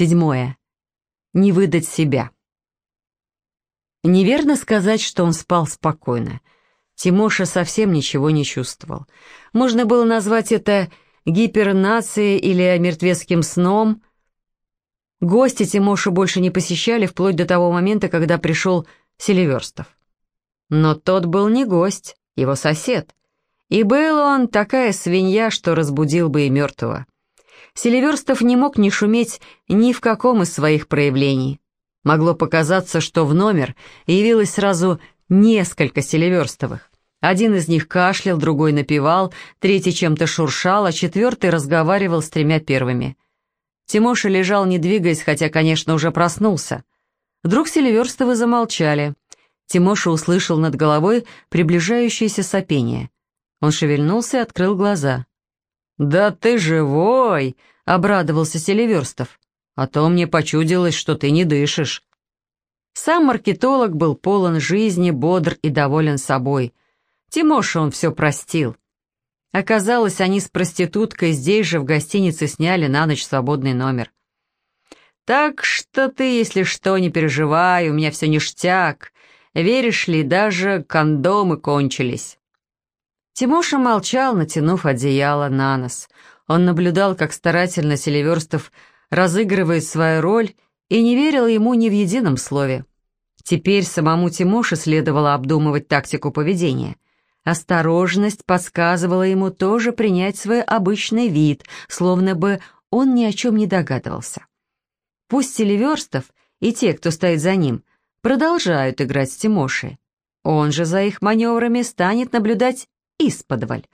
Седьмое. Не выдать себя. Неверно сказать, что он спал спокойно. Тимоша совсем ничего не чувствовал. Можно было назвать это гипернацией или мертвецким сном. Гости Тимоша больше не посещали вплоть до того момента, когда пришел Селиверстов. Но тот был не гость, его сосед. И был он такая свинья, что разбудил бы и мертвого. Селиверстов не мог не шуметь ни в каком из своих проявлений. Могло показаться, что в номер явилось сразу несколько Селиверстовых. Один из них кашлял, другой напевал, третий чем-то шуршал, а четвертый разговаривал с тремя первыми. Тимоша лежал, не двигаясь, хотя, конечно, уже проснулся. Вдруг Селиверстовы замолчали. Тимоша услышал над головой приближающееся сопение. Он шевельнулся и открыл глаза. «Да ты живой!» — обрадовался Селиверстов. «А то мне почудилось, что ты не дышишь». Сам маркетолог был полон жизни, бодр и доволен собой. Тимоша он все простил. Оказалось, они с проституткой здесь же в гостинице сняли на ночь свободный номер. «Так что ты, если что, не переживай, у меня все ништяк. Веришь ли, даже кондомы кончились». Тимоша молчал, натянув одеяло на нос. Он наблюдал, как старательно Селиверстов разыгрывает свою роль и не верил ему ни в едином слове. Теперь самому Тимоше следовало обдумывать тактику поведения. Осторожность подсказывала ему тоже принять свой обычный вид, словно бы он ни о чем не догадывался. Пусть Селиверстов и те, кто стоит за ним, продолжают играть с Тимошей. Он же за их маневрами станет наблюдать исподволь.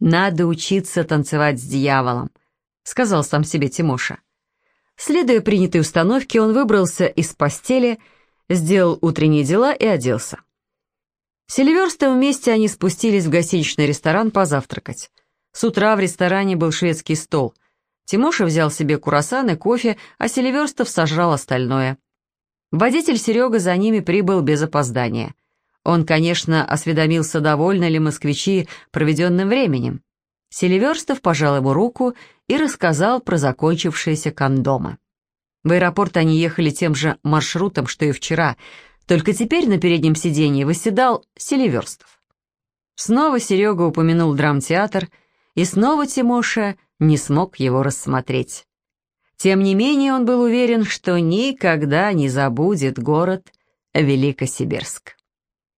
«Надо учиться танцевать с дьяволом», — сказал сам себе Тимоша. Следуя принятой установке, он выбрался из постели, сделал утренние дела и оделся. Селиверстом вместе они спустились в гостиничный ресторан позавтракать. С утра в ресторане был шведский стол. Тимоша взял себе курасан и кофе, а Селиверстов сожрал остальное. Водитель Серега за ними прибыл без опоздания. Он, конечно, осведомился, довольны ли москвичи проведенным временем. Селиверстов пожал ему руку и рассказал про закончившиеся кондомы. В аэропорт они ехали тем же маршрутом, что и вчера, только теперь на переднем сиденье восседал Селиверстов. Снова Серега упомянул драмтеатр, и снова Тимоша не смог его рассмотреть. Тем не менее он был уверен, что никогда не забудет город Великосибирск.